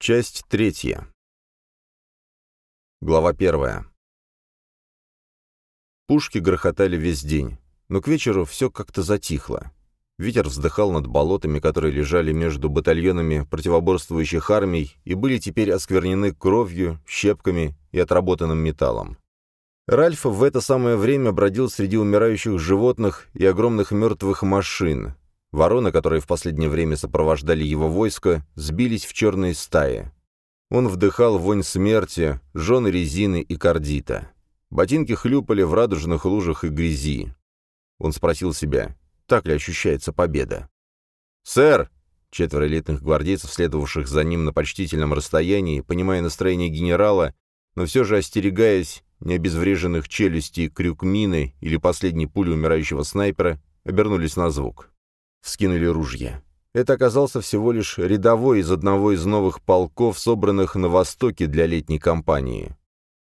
Часть третья. Глава первая. Пушки грохотали весь день, но к вечеру все как-то затихло. Ветер вздыхал над болотами, которые лежали между батальонами противоборствующих армий и были теперь осквернены кровью, щепками и отработанным металлом. Ральф в это самое время бродил среди умирающих животных и огромных мертвых машин. Вороны, которые в последнее время сопровождали его войско, сбились в черные стаи. Он вдыхал вонь смерти, жены резины и кардита. Ботинки хлюпали в радужных лужах и грязи. Он спросил себя, так ли ощущается победа. «Сэр!» Четверо элитных гвардейцев, следовавших за ним на почтительном расстоянии, понимая настроение генерала, но все же остерегаясь необезвреженных челюстей крюк мины или последней пули умирающего снайпера, обернулись на звук. Вскинули ружья. Это оказался всего лишь рядовой из одного из новых полков, собранных на востоке для летней кампании.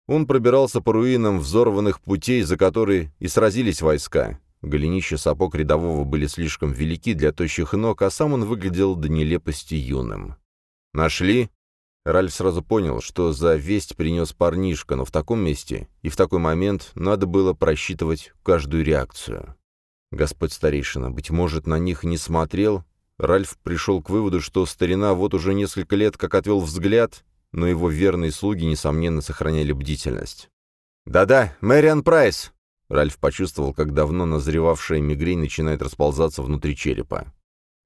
Он пробирался по руинам взорванных путей, за которые и сразились войска. Голенища сапог рядового были слишком велики для тощих ног, а сам он выглядел до нелепости юным. «Нашли?» Ральф сразу понял, что за весть принес парнишка, но в таком месте и в такой момент надо было просчитывать каждую реакцию. Господь старейшина, быть может, на них не смотрел? Ральф пришел к выводу, что старина вот уже несколько лет как отвел взгляд, но его верные слуги, несомненно, сохраняли бдительность. «Да-да, Мэриан Прайс!» Ральф почувствовал, как давно назревавшая мигрень начинает расползаться внутри черепа.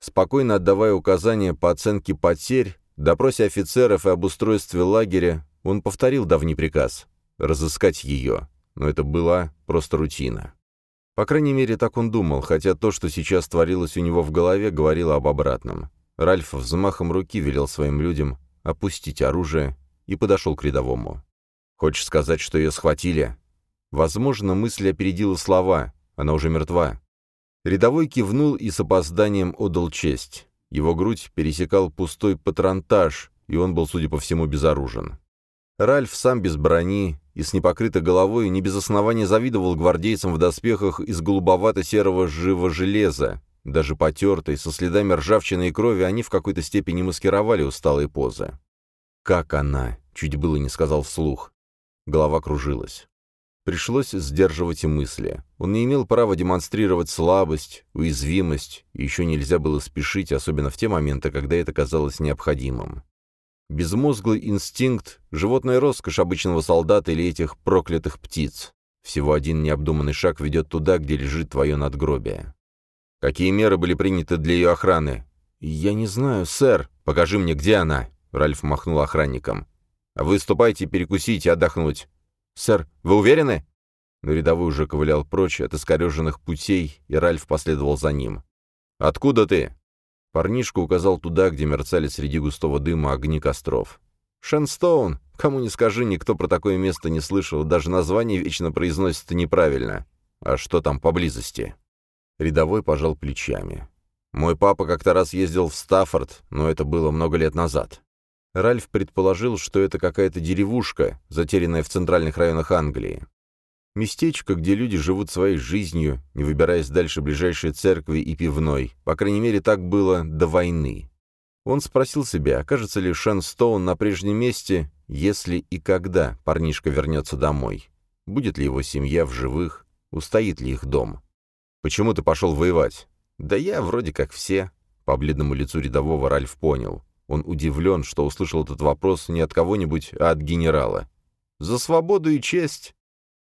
Спокойно отдавая указания по оценке потерь, допросе офицеров и об устройстве лагеря, он повторил давний приказ — разыскать ее, но это была просто рутина. По крайней мере, так он думал, хотя то, что сейчас творилось у него в голове, говорило об обратном. Ральф взмахом руки велел своим людям опустить оружие и подошел к рядовому. «Хочешь сказать, что ее схватили?» Возможно, мысль опередила слова. Она уже мертва. Рядовой кивнул и с опозданием отдал честь. Его грудь пересекал пустой патронтаж, и он был, судя по всему, безоружен. Ральф сам без брони и с непокрытой головой не без основания завидовал гвардейцам в доспехах из голубовато-серого живого железа. Даже потертые, со следами ржавчины и крови, они в какой-то степени маскировали усталые позы. «Как она?» — чуть было не сказал вслух. Голова кружилась. Пришлось сдерживать и мысли. Он не имел права демонстрировать слабость, уязвимость, и еще нельзя было спешить, особенно в те моменты, когда это казалось необходимым. Безмозглый инстинкт, животная роскошь обычного солдата или этих проклятых птиц. Всего один необдуманный шаг ведет туда, где лежит твое надгробие. Какие меры были приняты для ее охраны? «Я не знаю, сэр. Покажи мне, где она?» Ральф махнул охранникам. «А вы ступайте перекусить и отдохнуть. «Сэр, вы уверены?» Но рядовой уже ковылял прочь от искореженных путей, и Ральф последовал за ним. «Откуда ты?» Парнишка указал туда, где мерцали среди густого дыма огни костров. «Шенстоун! Кому не скажи, никто про такое место не слышал, даже название вечно произносится неправильно. А что там поблизости?» Рядовой пожал плечами. «Мой папа как-то раз ездил в Стаффорд, но это было много лет назад. Ральф предположил, что это какая-то деревушка, затерянная в центральных районах Англии. Местечко, где люди живут своей жизнью, не выбираясь дальше ближайшей церкви и пивной. По крайней мере, так было до войны. Он спросил себя, окажется ли Шенстоун на прежнем месте, если и когда парнишка вернется домой. Будет ли его семья в живых, устоит ли их дом. «Почему ты пошел воевать?» «Да я вроде как все». По бледному лицу рядового Ральф понял. Он удивлен, что услышал этот вопрос не от кого-нибудь, а от генерала. «За свободу и честь!»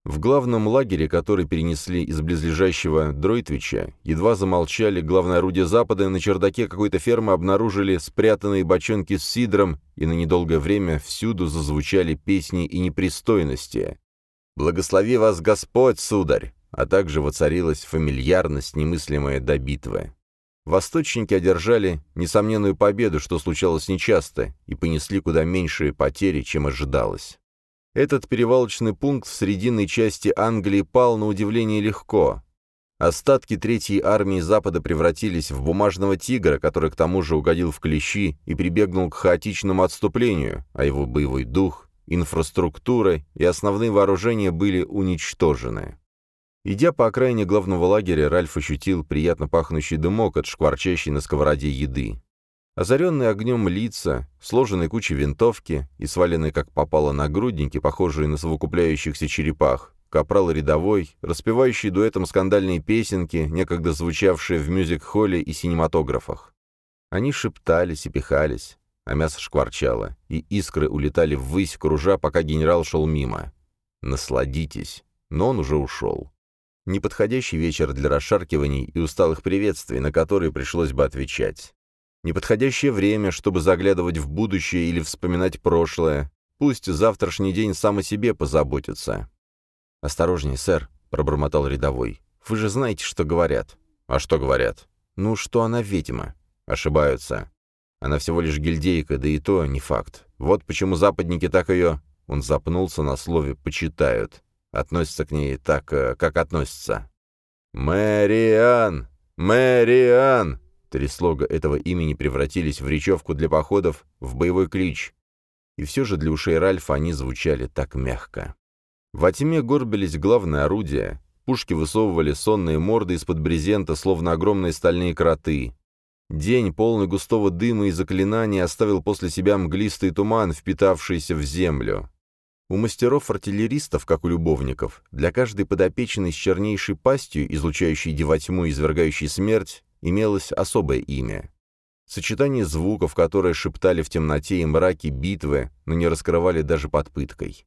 В главном лагере, который перенесли из близлежащего Дройтвича, едва замолчали главное орудие Запада, на чердаке какой-то фермы обнаружили спрятанные бочонки с сидром, и на недолгое время всюду зазвучали песни и непристойности. «Благослови вас Господь, сударь!» а также воцарилась фамильярность, немыслимая до битвы. Восточники одержали несомненную победу, что случалось нечасто, и понесли куда меньшие потери, чем ожидалось. Этот перевалочный пункт в срединной части Англии пал на удивление легко. Остатки Третьей армии Запада превратились в бумажного тигра, который к тому же угодил в клещи и прибегнул к хаотичному отступлению, а его боевой дух, инфраструктура и основные вооружения были уничтожены. Идя по окраине главного лагеря, Ральф ощутил приятно пахнущий дымок от шкварчащей на сковороде еды. Озаренные огнем лица, сложенные кучи винтовки и сваленные как попало нагрудники, похожие на совокупляющихся черепах, капрал рядовой, распевающий дуэтом скандальные песенки, некогда звучавшие в мюзик-холле и синематографах. Они шептались и пихались, а мясо шкварчало, и искры улетали ввысь, кружа, пока генерал шел мимо. Насладитесь, но он уже ушел. Неподходящий вечер для расшаркиваний и усталых приветствий, на которые пришлось бы отвечать. Неподходящее время, чтобы заглядывать в будущее или вспоминать прошлое. Пусть завтрашний день сам о себе позаботится. «Осторожнее, сэр», — пробормотал рядовой. «Вы же знаете, что говорят». «А что говорят?» «Ну, что она ведьма». «Ошибаются. Она всего лишь гильдейка, да и то не факт. Вот почему западники так ее...» Он запнулся на слове «почитают». Относятся к ней так, э, как относятся. «Мэриан! Мэриан!» Три слога этого имени превратились в речевку для походов, в боевой клич. И все же для ушей Ральфа они звучали так мягко. Во тьме горбились главные орудия, пушки высовывали сонные морды из-под брезента, словно огромные стальные кроты. День, полный густого дыма и заклинаний, оставил после себя мглистый туман, впитавшийся в землю. У мастеров-артиллеристов, как у любовников, для каждой подопечной с чернейшей пастью, излучающей девотьму и извергающей смерть, имелось особое имя. Сочетание звуков, которые шептали в темноте и мраке битвы, но не раскрывали даже под пыткой.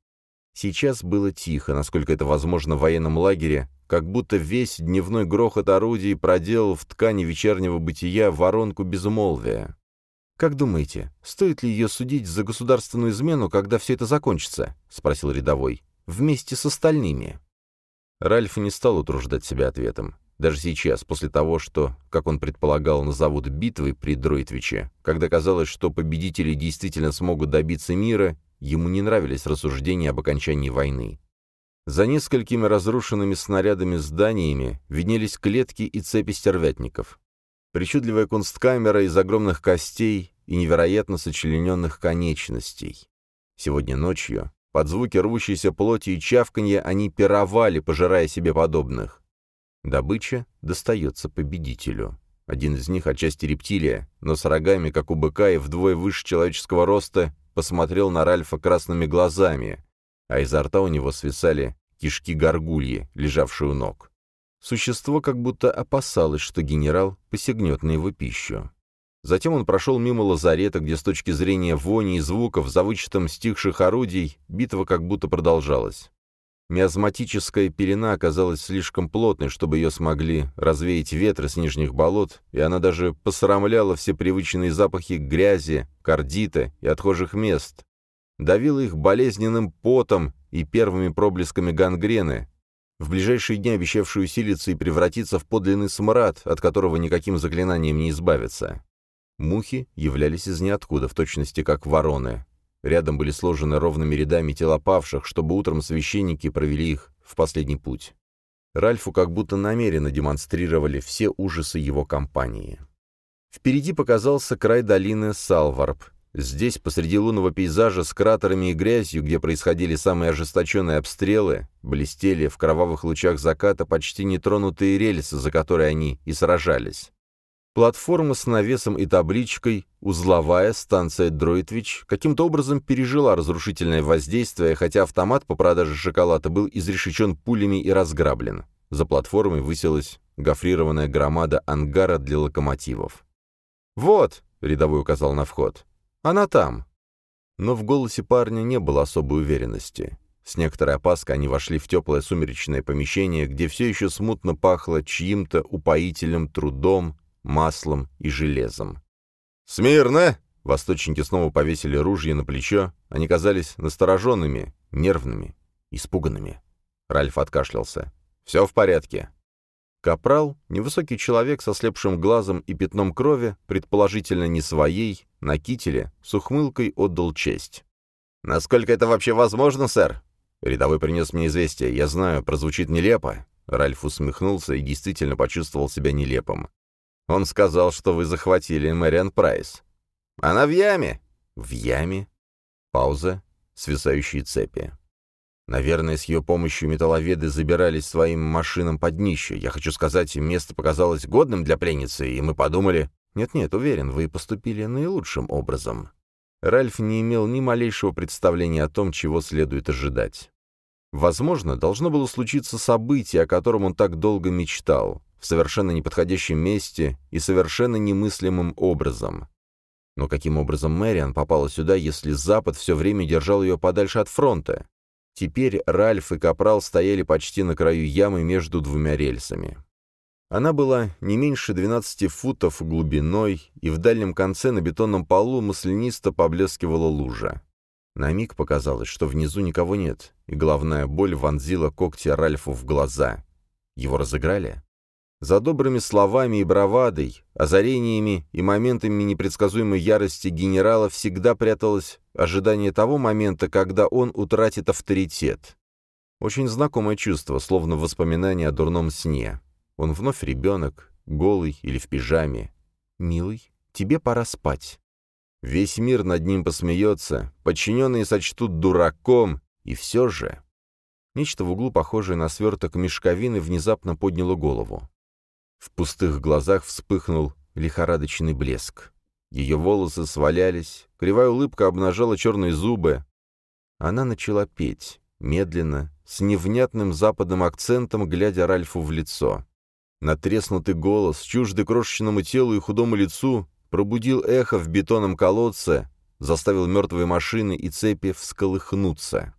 Сейчас было тихо, насколько это возможно в военном лагере, как будто весь дневной грохот орудий проделал в ткани вечернего бытия воронку безмолвия. «Как думаете, стоит ли ее судить за государственную измену, когда все это закончится?» — спросил рядовой. «Вместе с остальными». Ральф не стал утруждать себя ответом. Даже сейчас, после того, что, как он предполагал, назовут битвой при Дройтвиче, когда казалось, что победители действительно смогут добиться мира, ему не нравились рассуждения об окончании войны. За несколькими разрушенными снарядами зданиями виднелись клетки и цепи стервятников. Причудливая кунсткамера из огромных костей и невероятно сочлененных конечностей. Сегодня ночью, под звуки рвущейся плоти и чавканья, они пировали, пожирая себе подобных. Добыча достается победителю. Один из них, отчасти рептилия, но с рогами, как у быка, и вдвое выше человеческого роста, посмотрел на Ральфа красными глазами, а изо рта у него свисали кишки горгульи, лежавшие у ног. Существо как будто опасалось, что генерал посягнет на его пищу. Затем он прошел мимо лазарета, где с точки зрения вони и звуков, за вычетом стихших орудий, битва как будто продолжалась. Миазматическая пелена оказалась слишком плотной, чтобы ее смогли развеять ветры с нижних болот, и она даже посрамляла все привычные запахи грязи, кардита и отхожих мест, давила их болезненным потом и первыми проблесками гангрены, в ближайшие дни обещавший усилиться и превратиться в подлинный смрад, от которого никаким заклинанием не избавиться. Мухи являлись из ниоткуда, в точности как вороны, Рядом были сложены ровными рядами тела павших, чтобы утром священники провели их в последний путь. Ральфу как будто намеренно демонстрировали все ужасы его компании. Впереди показался край долины Салварб. Здесь, посреди лунного пейзажа с кратерами и грязью, где происходили самые ожесточенные обстрелы, блестели в кровавых лучах заката почти нетронутые рельсы, за которые они и сражались. Платформа с навесом и табличкой «Узловая станция Дроитвич» каким-то образом пережила разрушительное воздействие, хотя автомат по продаже шоколада был изрешечен пулями и разграблен. За платформой высилась гофрированная громада ангара для локомотивов. «Вот», — рядовой указал на вход, — «она там». Но в голосе парня не было особой уверенности. С некоторой опаской они вошли в теплое сумеречное помещение, где все еще смутно пахло чьим-то упоительным трудом, маслом и железом. «Смирно!» Восточники снова повесили ружья на плечо. Они казались настороженными, нервными, испуганными. Ральф откашлялся. «Все в порядке». Капрал, невысокий человек со слепшим глазом и пятном крови, предположительно не своей, на кителе, с ухмылкой отдал честь. «Насколько это вообще возможно, сэр?» Рядовой принес мне известие. Я знаю, прозвучит нелепо. Ральф усмехнулся и действительно почувствовал себя нелепым. Он сказал, что вы захватили Мэриан Прайс. Она в яме. В яме? Пауза. Свисающие цепи. Наверное, с ее помощью металловеды забирались своим машинам под днище. Я хочу сказать, место показалось годным для пленницы, и мы подумали... Нет-нет, уверен, вы поступили наилучшим образом. Ральф не имел ни малейшего представления о том, чего следует ожидать. Возможно, должно было случиться событие, о котором он так долго мечтал, в совершенно неподходящем месте и совершенно немыслимым образом. Но каким образом Мэриан попала сюда, если Запад все время держал ее подальше от фронта? Теперь Ральф и Капрал стояли почти на краю ямы между двумя рельсами. Она была не меньше 12 футов глубиной, и в дальнем конце на бетонном полу маслянисто поблескивала лужа. На миг показалось, что внизу никого нет, и головная боль вонзила когти Ральфу в глаза. Его разыграли? За добрыми словами и бравадой, озарениями и моментами непредсказуемой ярости генерала всегда пряталось ожидание того момента, когда он утратит авторитет. Очень знакомое чувство, словно воспоминание о дурном сне. Он вновь ребенок, голый или в пижаме. «Милый, тебе пора спать». Весь мир над ним посмеется, подчиненные сочтут дураком, и все же... Нечто в углу, похожее на сверток мешковины, внезапно подняло голову. В пустых глазах вспыхнул лихорадочный блеск. Ее волосы свалялись, кривая улыбка обнажала черные зубы. Она начала петь, медленно, с невнятным западным акцентом, глядя Ральфу в лицо. Натреснутый голос, чуждый крошечному телу и худому лицу, пробудил эхо в бетонном колодце, заставил мертвые машины и цепи всколыхнуться.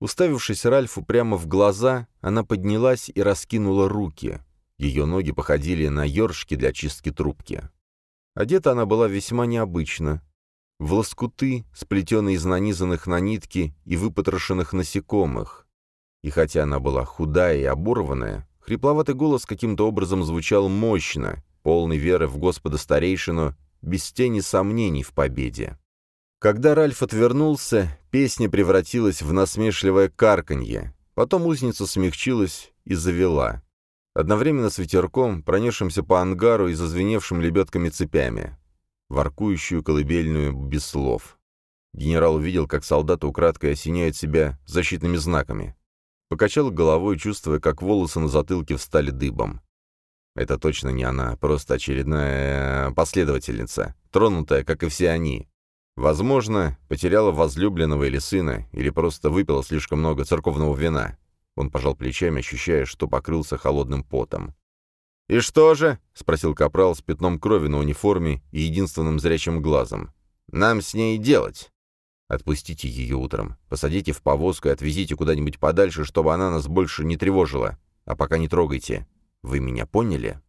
Уставившись Ральфу прямо в глаза, она поднялась и раскинула руки. Ее ноги походили на ершки для чистки трубки. Одета она была весьма необычно. В лоскуты, сплетенные из нанизанных на нитки и выпотрошенных насекомых. И хотя она была худая и оборванная, Хрипловатый голос каким-то образом звучал мощно, полный веры в Господа старейшину, без тени сомнений в победе. Когда Ральф отвернулся, песня превратилась в насмешливое карканье. Потом узница смягчилась и завела. Одновременно с ветерком, пронесшимся по ангару и зазвеневшим лебедками цепями. Воркующую колыбельную без слов. Генерал увидел, как солдаты украдкой осеняют себя защитными знаками. Покачал головой, чувствуя, как волосы на затылке встали дыбом. Это точно не она, просто очередная последовательница, тронутая, как и все они. Возможно, потеряла возлюбленного или сына, или просто выпила слишком много церковного вина. Он пожал плечами, ощущая, что покрылся холодным потом. «И что же?» — спросил капрал с пятном крови на униформе и единственным зрячим глазом. «Нам с ней делать?» Отпустите ее утром, посадите в повозку и отвезите куда-нибудь подальше, чтобы она нас больше не тревожила. А пока не трогайте. Вы меня поняли?»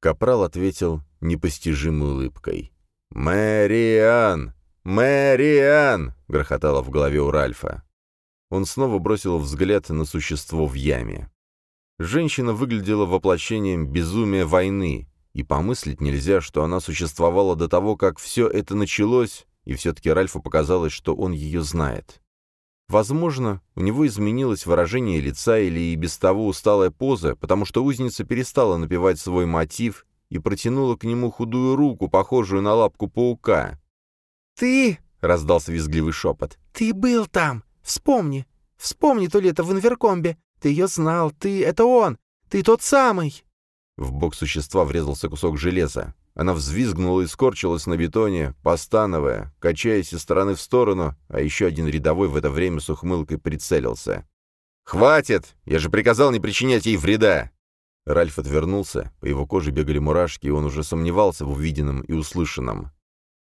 Капрал ответил непостижимой улыбкой. «Мэриан! Мэриан!» — грохотало в голове у Ральфа. Он снова бросил взгляд на существо в яме. Женщина выглядела воплощением безумия войны, и помыслить нельзя, что она существовала до того, как все это началось, и все-таки Ральфу показалось, что он ее знает. Возможно, у него изменилось выражение лица или и без того усталая поза, потому что узница перестала напевать свой мотив и протянула к нему худую руку, похожую на лапку паука. «Ты!» — раздался визгливый шепот. «Ты был там! Вспомни! Вспомни то лето в Инверкомбе! Ты ее знал! Ты — это он! Ты тот самый!» В бок существа врезался кусок железа. Она взвизгнула и скорчилась на бетоне, постановая, качаясь из стороны в сторону, а еще один рядовой в это время с ухмылкой прицелился. «Хватит! Я же приказал не причинять ей вреда!» Ральф отвернулся, по его коже бегали мурашки, и он уже сомневался в увиденном и услышанном.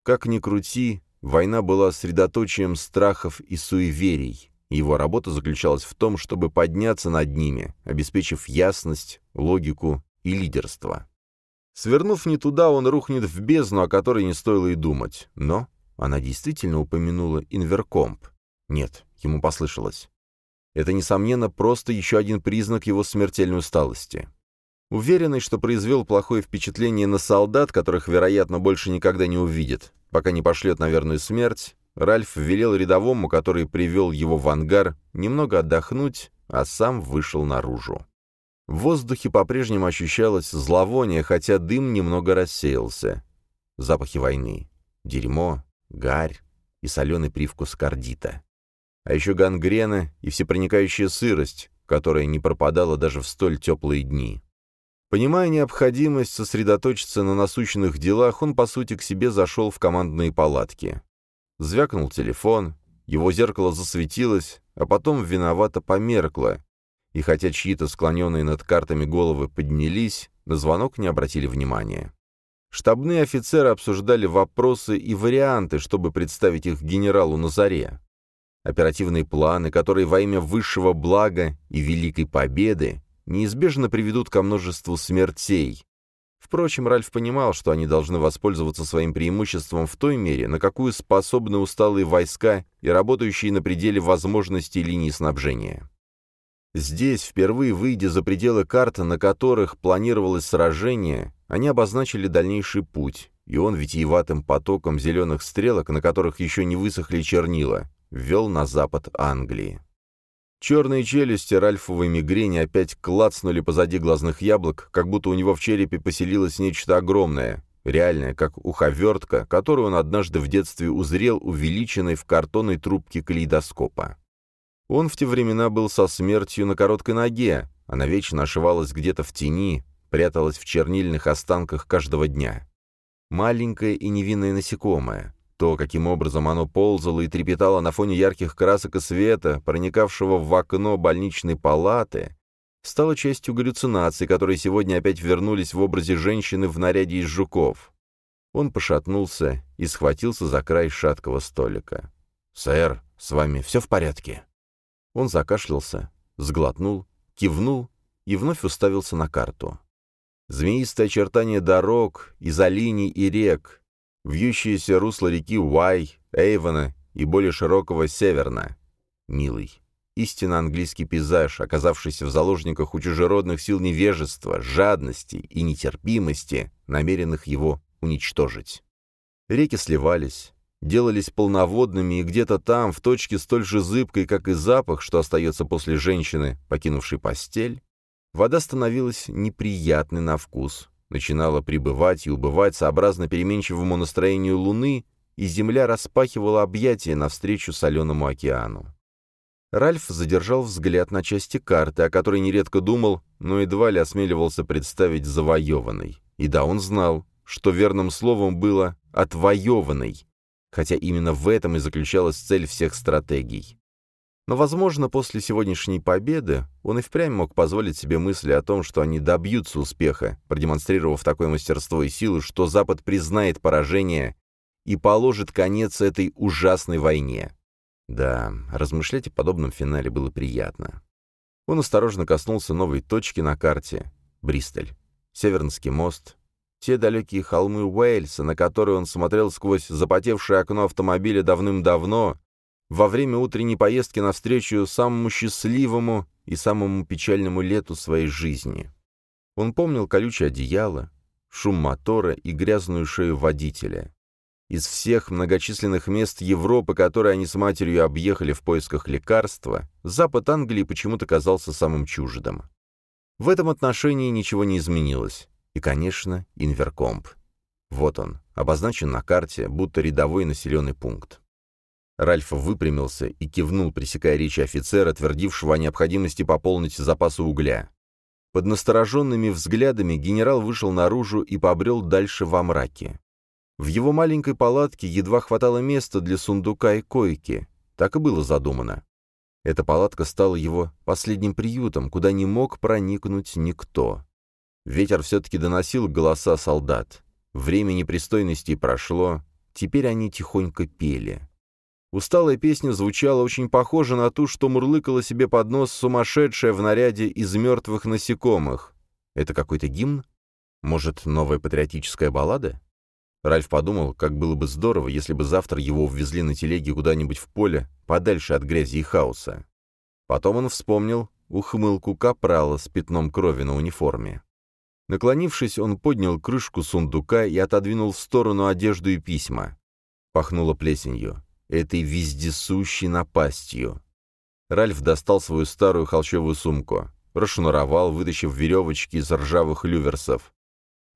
Как ни крути, война была средоточием страхов и суеверий. Его работа заключалась в том, чтобы подняться над ними, обеспечив ясность, логику и лидерство. Свернув не туда, он рухнет в бездну, о которой не стоило и думать. Но она действительно упомянула инверкомп. Нет, ему послышалось. Это, несомненно, просто еще один признак его смертельной усталости. Уверенный, что произвел плохое впечатление на солдат, которых, вероятно, больше никогда не увидит, пока не пошлет на верную смерть, Ральф велел рядовому, который привел его в ангар, немного отдохнуть, а сам вышел наружу. В воздухе по-прежнему ощущалось зловоние, хотя дым немного рассеялся. Запахи войны. Дерьмо, гарь и соленый привкус кардита. А еще гангрена и всепроникающая сырость, которая не пропадала даже в столь теплые дни. Понимая необходимость сосредоточиться на насущных делах, он, по сути, к себе зашел в командные палатки. Звякнул телефон, его зеркало засветилось, а потом виновато померкло, и хотя чьи-то склоненные над картами головы поднялись, на звонок не обратили внимания. Штабные офицеры обсуждали вопросы и варианты, чтобы представить их генералу на заре. Оперативные планы, которые во имя высшего блага и великой победы неизбежно приведут ко множеству смертей. Впрочем, Ральф понимал, что они должны воспользоваться своим преимуществом в той мере, на какую способны усталые войска и работающие на пределе возможностей линии снабжения. Здесь, впервые выйдя за пределы карты, на которых планировалось сражение, они обозначили дальнейший путь, и он витиеватым потоком зеленых стрелок, на которых еще не высохли чернила, ввел на запад Англии. Черные челюсти Ральфовой мигрени опять клацнули позади глазных яблок, как будто у него в черепе поселилось нечто огромное, реальное, как уховертка, которую он однажды в детстве узрел увеличенной в картонной трубке калейдоскопа. Он в те времена был со смертью на короткой ноге, она вечно ошивалась где-то в тени, пряталась в чернильных останках каждого дня. Маленькое и невинное насекомое. То, каким образом оно ползало и трепетало на фоне ярких красок и света, проникавшего в окно больничной палаты, стало частью галлюцинаций, которые сегодня опять вернулись в образе женщины в наряде из жуков. Он пошатнулся и схватился за край шаткого столика. «Сэр, с вами все в порядке?» Он закашлялся, сглотнул, кивнул и вновь уставился на карту. Змеистое очертание дорог, изолиний и рек, вьющиеся русло реки Уай, Эйвена и более широкого Северна. Милый, истинно английский пейзаж, оказавшийся в заложниках у чужеродных сил невежества, жадности и нетерпимости, намеренных его уничтожить. Реки сливались, делались полноводными, и где-то там, в точке столь же зыбкой, как и запах, что остается после женщины, покинувшей постель, вода становилась неприятной на вкус, начинала прибывать и убывать сообразно переменчивому настроению луны, и земля распахивала объятия навстречу соленому океану. Ральф задержал взгляд на части карты, о которой нередко думал, но едва ли осмеливался представить завоеванной. И да, он знал, что верным словом было «отвоеванной», хотя именно в этом и заключалась цель всех стратегий. Но, возможно, после сегодняшней победы он и впрямь мог позволить себе мысли о том, что они добьются успеха, продемонстрировав такое мастерство и силу, что Запад признает поражение и положит конец этой ужасной войне. Да, размышлять о подобном финале было приятно. Он осторожно коснулся новой точки на карте — Бристоль. Севернский мост, те далекие холмы Уэльса, на которые он смотрел сквозь запотевшее окно автомобиля давным-давно, во время утренней поездки навстречу самому счастливому и самому печальному лету своей жизни. Он помнил колючее одеяло, шум мотора и грязную шею водителя. Из всех многочисленных мест Европы, которые они с матерью объехали в поисках лекарства, запад Англии почему-то казался самым чуждым. В этом отношении ничего не изменилось. И, конечно, Инверкомп. Вот он, обозначен на карте, будто рядовой населенный пункт. Ральф выпрямился и кивнул, пресекая речи офицера, твердившего о необходимости пополнить запасы угля. Под настороженными взглядами генерал вышел наружу и побрел дальше во мраке. В его маленькой палатке едва хватало места для сундука и койки. Так и было задумано. Эта палатка стала его последним приютом, куда не мог проникнуть никто. Ветер все-таки доносил голоса солдат. Время непристойностей прошло, теперь они тихонько пели. Усталая песня звучала очень похоже на ту, что мурлыкала себе под нос сумасшедшая в наряде из мертвых насекомых. Это какой-то гимн? Может, новая патриотическая баллада? Ральф подумал, как было бы здорово, если бы завтра его увезли на телеге куда-нибудь в поле, подальше от грязи и хаоса. Потом он вспомнил ухмылку капрала с пятном крови на униформе. Наклонившись, он поднял крышку сундука и отодвинул в сторону одежду и письма. Пахнуло плесенью, этой вездесущей напастью. Ральф достал свою старую холщовую сумку, расшнуровал, вытащив веревочки из ржавых люверсов.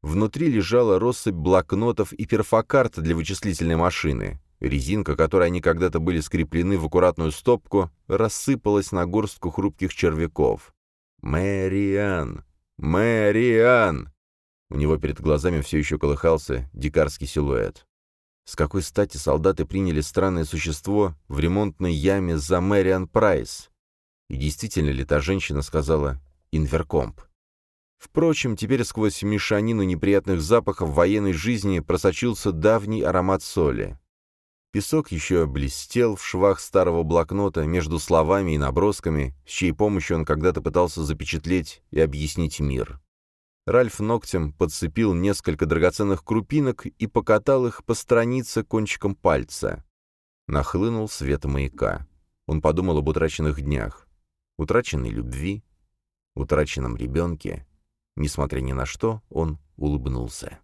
Внутри лежала россыпь блокнотов и перфокарт для вычислительной машины. Резинка, которой они когда-то были скреплены в аккуратную стопку, рассыпалась на горстку хрупких червяков. «Мэриан», «Мэриан!» У него перед глазами все еще колыхался дикарский силуэт. С какой стати солдаты приняли странное существо в ремонтной яме за Мэриан Прайс? И действительно ли та женщина сказала «инверкомп»? Впрочем, теперь сквозь мешанину неприятных запахов военной жизни просочился давний аромат соли. Песок еще блестел в швах старого блокнота между словами и набросками, с чьей помощью он когда-то пытался запечатлеть и объяснить мир. Ральф ногтем подцепил несколько драгоценных крупинок и покатал их по странице кончиком пальца. Нахлынул свет маяка. Он подумал об утраченных днях, утраченной любви, утраченном ребенке. Несмотря ни на что, он улыбнулся.